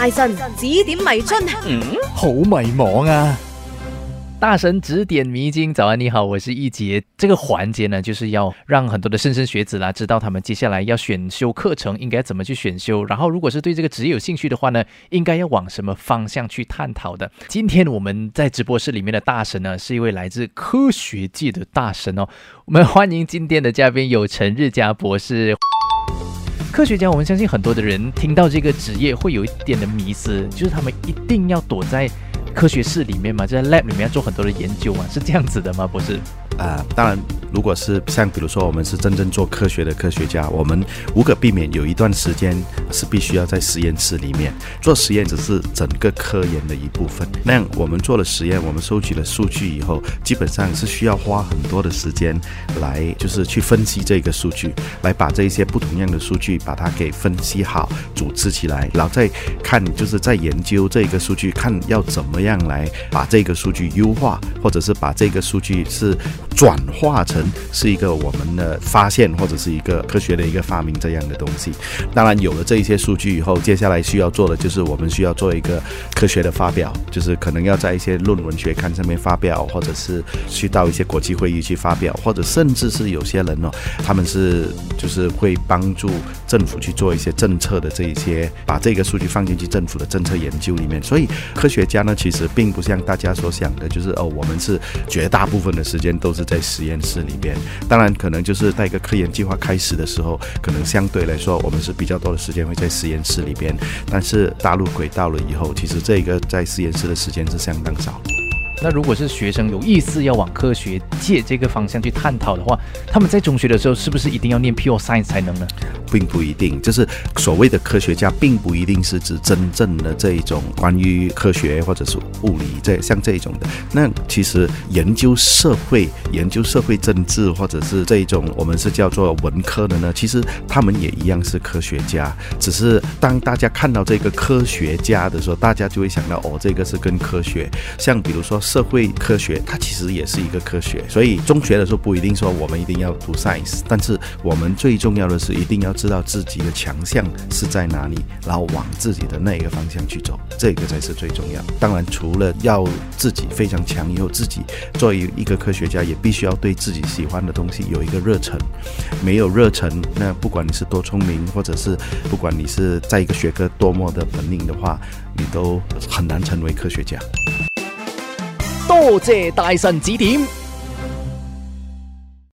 大神指点迷津，嗯，好迷茫啊！大神指点迷津，早安，你好，我是易杰。这个环节呢，就是要让很多的莘莘学子啦，知道他们接下来要选修课程应该怎么去选修。然后，如果是对这个职业有兴趣的话呢，应该要往什么方向去探讨的。今天我们在直播室里面的大神呢，是一位来自科学界的大神哦。我们欢迎今天的嘉宾有陈日佳博士。科学家，我们相信很多的人听到这个职业会有一点的迷思，就是他们一定要躲在科学室里面嘛，在 lab 里面要做很多的研究嘛，是这样子的吗？不是？啊，当然，如果是像比如说我们是真正做科学的科学家，我们无可避免有一段时间是必须要在实验室里面做实验，只是整个科研的一部分。那样我们做了实验，我们收集了数据以后，基本上是需要花很多的时间来就是去分析这个数据，来把这一些不同样的数据把它给分析好，组织起来，然后再看就是在研究这个数据，看要怎么样来把这个数据优化，或者是把这个数据是。转化成是一个我们的发现或者是一个科学的一个发明这样的东西。当然有了这一些数据以后，接下来需要做的就是我们需要做一个科学的发表，就是可能要在一些论文学刊上面发表，或者是去到一些国际会议去发表，或者甚至是有些人哦，他们是就是会帮助政府去做一些政策的这一些，把这个数据放进去政府的政策研究里面。所以科学家呢，其实并不像大家所想的，就是哦，我们是绝大部分的时间都是。在实验室里里边，当然可能就是在一个科研计划开始的时候，可能相对来说我们是比较多的时间会在实验室里边。但是大陆轨道了以后，其实这个在实验室的时间是相当少。那如果是学生有意思要往科学界这个方向去探讨的话，他们在中学的时候是不是一定要念 pure science 才能呢？并不一定，就是所谓的科学家，并不一定是指真正的这一种关于科学或者是物理这像这一种的。那其实研究社会、研究社会政治或者是这一种我们是叫做文科的呢，其实他们也一样是科学家。只是当大家看到这个科学家的时候，大家就会想到哦，这个是跟科学像，比如说。社会科学它其实也是一个科学，所以中学的时候不一定说我们一定要读 science，但是我们最重要的是一定要知道自己的强项是在哪里，然后往自己的那一个方向去走，这个才是最重要。当然，除了要自己非常强以后，自己作为一个科学家也必须要对自己喜欢的东西有一个热忱。没有热忱，那不管你是多聪明，或者是不管你是在一个学科多么的本领的话，你都很难成为科学家。多谢大神指点。